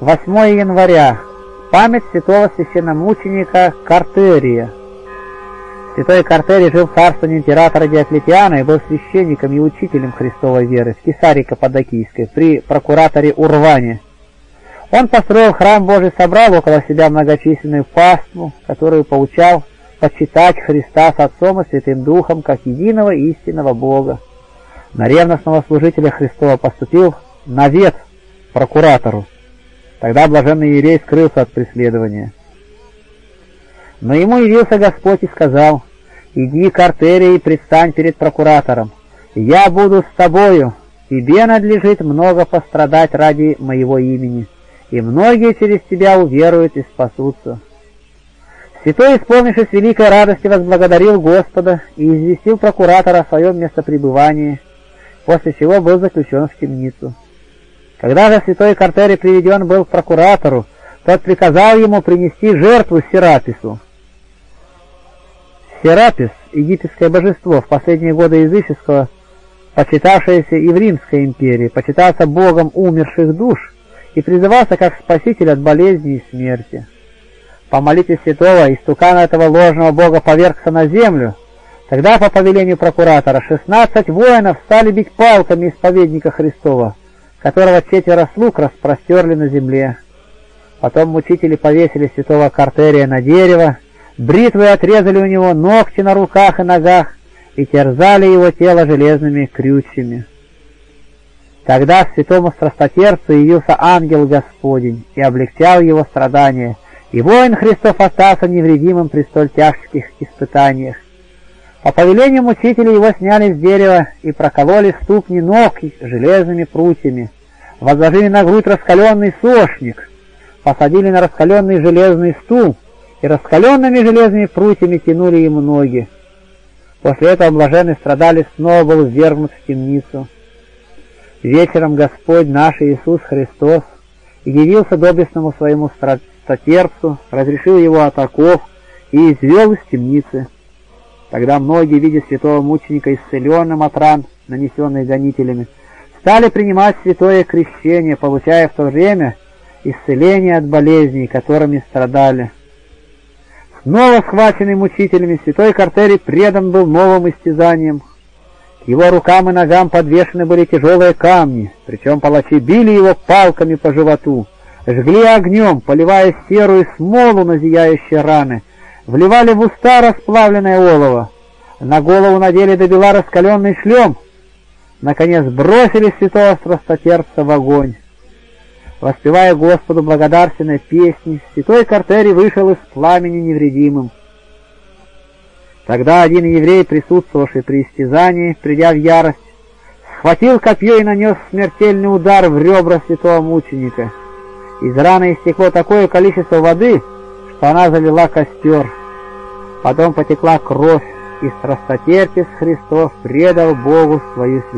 8 января. Память святого священномученика Картерия. Святой Картерий жил в царствовании императора Диоклетиана и был священником и учителем Христовой веры в Кесарии Каппадокийской при прокураторе Урване. Он построил храм Божий, собрал около себя многочисленную паству, которую поучал почитать Христа с Отцом и Святым Духом как единого истинного Бога. На ревностного служителя Христова поступил навет прокуратору. Тогда блаженный еврей скрылся от преследования. Но ему явился Господь и сказал, «Иди к артерии и предстань перед прокуратором. Я буду с тобою, тебе надлежит много пострадать ради моего имени, и многие через тебя уверуют и спасутся». Святой, исполнившись великой радости, возблагодарил Господа и известил прокуратора о своем местопребывании, после чего был заключен в темницу. Когда же святой Картери приведен был к прокуратору, тот приказал ему принести жертву Серапису. Серапис, египетское божество, в последние годы языческого, почитавшееся и в Римской империи, почитался богом умерших душ и призывался как спаситель от болезни и смерти. По молитве святого истукана этого ложного бога повергся на землю. Тогда по повелению прокуратора шестнадцать воинов стали бить палками исповедника Христова, которого четверо слуг распростерли на земле. Потом мучители повесили святого Картерия на дерево, бритвы отрезали у него ногти на руках и ногах и терзали его тело железными крючьями. Тогда святому страстотерцу явился ангел Господень и облегчал его страдания, и воин Христов остался невредимым при столь тяжких испытаниях. По повелению мучителей его сняли с дерева и прокололи ступни ног железными прутьями, возложили на грудь раскаленный сошник, посадили на раскаленный железный стул и раскаленными железными прутьями тянули ему ноги. После этого блаженный страдалец снова был ввергнут в темницу. Вечером Господь наш Иисус Христос явился доблестному своему сотерцу, разрешил его от оков и извел из темницы. Тогда многие, видя святого мученика исцеленным от ран, нанесенных гонителями, стали принимать святое крещение, получая в то время исцеление от болезней, которыми страдали. Снова схваченный мучителями, святой Картерий предан был новым истязаниям. К его рукам и ногам подвешены были тяжелые камни, причем палачи били его палками по животу жгли огнем, поливая серую смолу на зияющие раны, вливали в уста расплавленное олово, на голову надели до бела раскаленный шлем, наконец бросили святого страстотерца в огонь. Воспевая Господу благодарственной песни, святой Картерий вышел из пламени невредимым. Тогда один еврей, присутствовавший при истязании, придя в ярость, схватил копье и нанес смертельный удар в ребра святого мученика — из раны истекло такое количество воды, что она залила костер. Потом потекла кровь, и страстотерпец Христов предал Богу свою